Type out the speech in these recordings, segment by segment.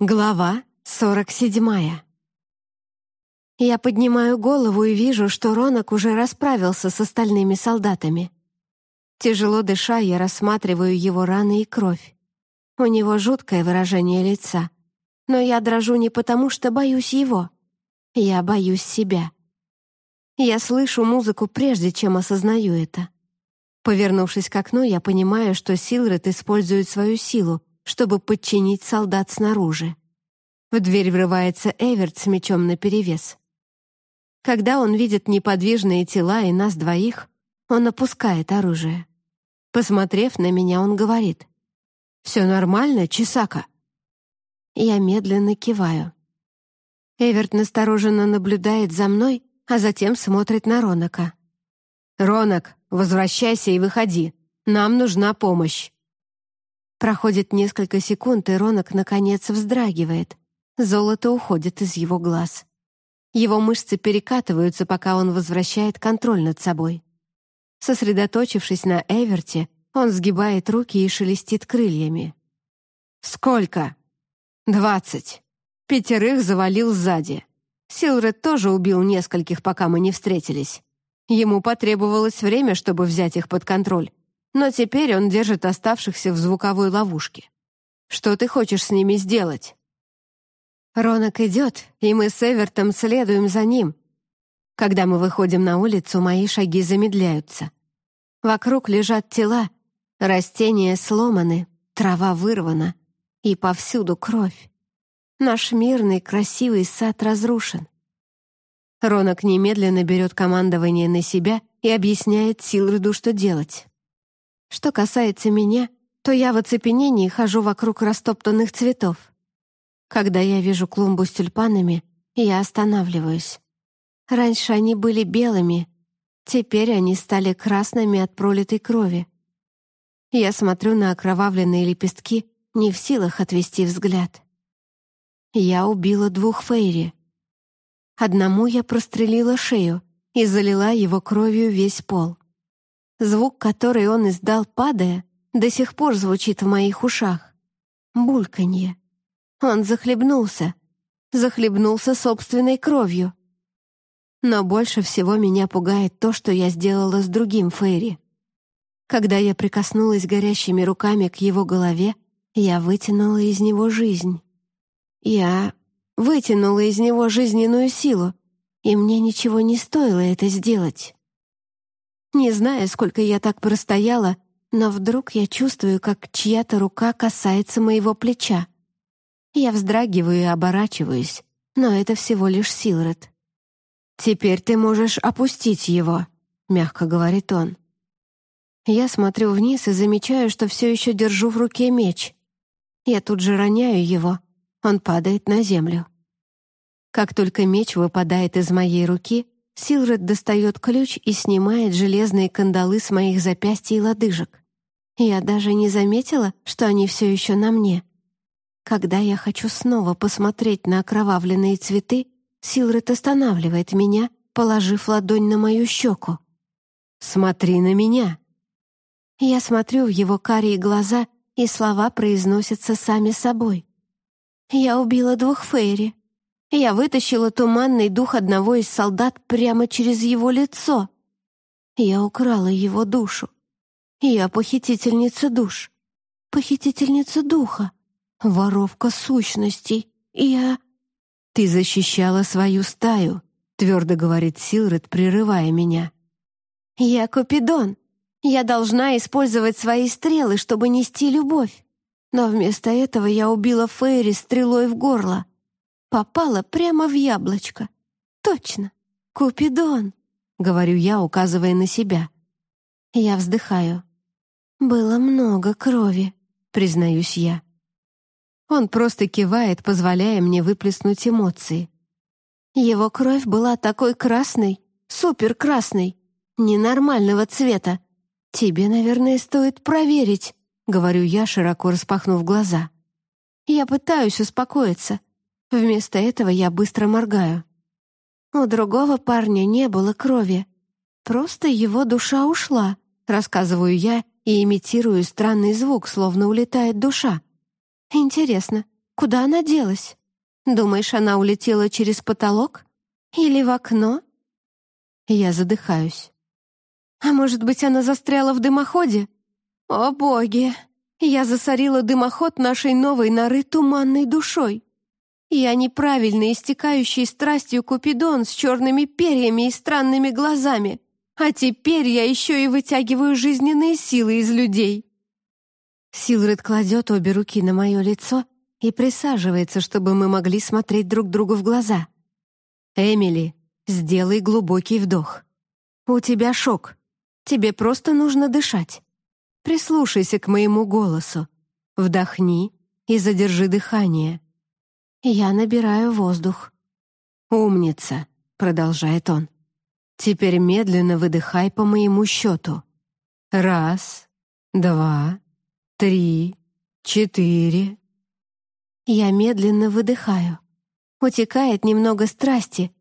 Глава сорок седьмая. Я поднимаю голову и вижу, что Ронок уже расправился с остальными солдатами. Тяжело дыша, я рассматриваю его раны и кровь. У него жуткое выражение лица. Но я дрожу не потому, что боюсь его. Я боюсь себя. Я слышу музыку прежде, чем осознаю это. Повернувшись к окну, я понимаю, что Силред использует свою силу, чтобы подчинить солдат снаружи. В дверь врывается Эверт с мечом наперевес. Когда он видит неподвижные тела и нас двоих, он опускает оружие. Посмотрев на меня, он говорит. «Все нормально, Чесака?» Я медленно киваю. Эверт настороженно наблюдает за мной, а затем смотрит на Ронака. «Ронак, возвращайся и выходи. Нам нужна помощь». Проходит несколько секунд, и Ронок наконец вздрагивает. Золото уходит из его глаз. Его мышцы перекатываются, пока он возвращает контроль над собой. Сосредоточившись на Эверте, он сгибает руки и шелестит крыльями. «Сколько?» «Двадцать. Пятерых завалил сзади. Силред тоже убил нескольких, пока мы не встретились. Ему потребовалось время, чтобы взять их под контроль но теперь он держит оставшихся в звуковой ловушке. Что ты хочешь с ними сделать?» Ронок идет, и мы с Эвертом следуем за ним. Когда мы выходим на улицу, мои шаги замедляются. Вокруг лежат тела, растения сломаны, трава вырвана, и повсюду кровь. Наш мирный, красивый сад разрушен. Ронок немедленно берет командование на себя и объясняет Силруду, что делать. Что касается меня, то я в оцепенении хожу вокруг растоптанных цветов. Когда я вижу клумбу с тюльпанами, я останавливаюсь. Раньше они были белыми, теперь они стали красными от пролитой крови. Я смотрю на окровавленные лепестки, не в силах отвести взгляд. Я убила двух Фейри. Одному я прострелила шею и залила его кровью весь пол. Звук, который он издал, падая, до сих пор звучит в моих ушах. Бульканье. Он захлебнулся. Захлебнулся собственной кровью. Но больше всего меня пугает то, что я сделала с другим Фейри. Когда я прикоснулась горящими руками к его голове, я вытянула из него жизнь. Я вытянула из него жизненную силу, и мне ничего не стоило это сделать. Не знаю, сколько я так простояла, но вдруг я чувствую, как чья-то рука касается моего плеча. Я вздрагиваю и оборачиваюсь, но это всего лишь Силред. «Теперь ты можешь опустить его», — мягко говорит он. Я смотрю вниз и замечаю, что все еще держу в руке меч. Я тут же роняю его. Он падает на землю. Как только меч выпадает из моей руки, Силред достает ключ и снимает железные кандалы с моих запястий и лодыжек. Я даже не заметила, что они все еще на мне. Когда я хочу снова посмотреть на окровавленные цветы, Силред останавливает меня, положив ладонь на мою щеку. «Смотри на меня!» Я смотрю в его карие глаза, и слова произносятся сами собой. «Я убила двух Фейри. Я вытащила туманный дух одного из солдат прямо через его лицо. Я украла его душу. Я похитительница душ. Похитительница духа. Воровка сущностей. Я... «Ты защищала свою стаю», — твердо говорит Силред, прерывая меня. «Я Купидон. Я должна использовать свои стрелы, чтобы нести любовь. Но вместо этого я убила Фейри стрелой в горло. Попала прямо в яблочко. Точно. Купидон, говорю я, указывая на себя. Я вздыхаю. Было много крови, признаюсь я. Он просто кивает, позволяя мне выплеснуть эмоции. Его кровь была такой красной, супер-красной, ненормального цвета. Тебе, наверное, стоит проверить, говорю я, широко распахнув глаза. Я пытаюсь успокоиться, Вместо этого я быстро моргаю. У другого парня не было крови. Просто его душа ушла, рассказываю я и имитирую странный звук, словно улетает душа. Интересно, Куда она делась? Думаешь, она улетела через потолок? Или в окно?» Я задыхаюсь. «А может быть, она застряла в дымоходе? О, боги! Я засорила дымоход нашей новой норы туманной душой. Я неправильно истекающий страстью Купидон с черными перьями и странными глазами, а теперь я еще и вытягиваю жизненные силы из людей». Силред кладет обе руки на мое лицо и присаживается, чтобы мы могли смотреть друг другу в глаза. «Эмили, сделай глубокий вдох. У тебя шок. Тебе просто нужно дышать. Прислушайся к моему голосу. Вдохни и задержи дыхание. Я набираю воздух. «Умница», — продолжает он. «Теперь медленно выдыхай по моему счету. Раз, два, три, четыре». Я медленно выдыхаю. Утекает немного страсти.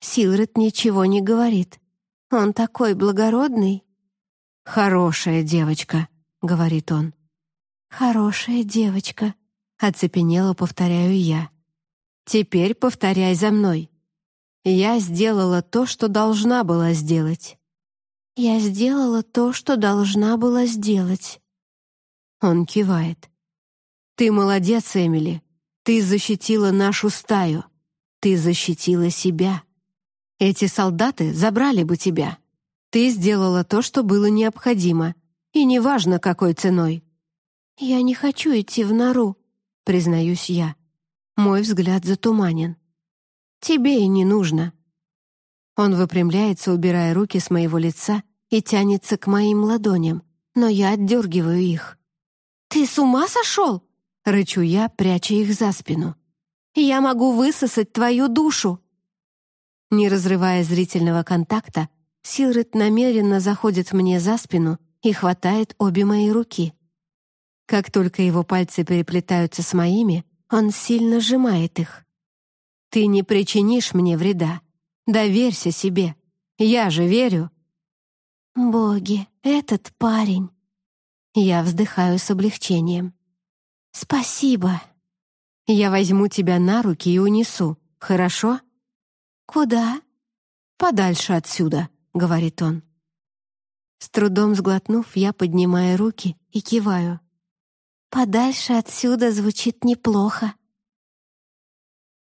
Силред ничего не говорит. Он такой благородный. «Хорошая девочка», — говорит он. «Хорошая девочка», — оцепенело повторяю я. «Теперь повторяй за мной. Я сделала то, что должна была сделать». «Я сделала то, что должна была сделать». Он кивает. «Ты молодец, Эмили. Ты защитила нашу стаю. Ты защитила себя. Эти солдаты забрали бы тебя. Ты сделала то, что было необходимо, и неважно, какой ценой. Я не хочу идти в нору, признаюсь я. Мой взгляд затуманен. Тебе и не нужно. Он выпрямляется, убирая руки с моего лица и тянется к моим ладоням, но я отдергиваю их. «Ты с ума сошел?» — рычу я, пряча их за спину. «Я могу высосать твою душу!» Не разрывая зрительного контакта, Силред намеренно заходит мне за спину и хватает обе мои руки. Как только его пальцы переплетаются с моими, он сильно сжимает их. «Ты не причинишь мне вреда. Доверься себе. Я же верю». «Боги, этот парень!» Я вздыхаю с облегчением. «Спасибо!» «Я возьму тебя на руки и унесу, хорошо?» «Куда?» «Подальше отсюда», — говорит он. С трудом сглотнув, я поднимаю руки и киваю. «Подальше отсюда звучит неплохо».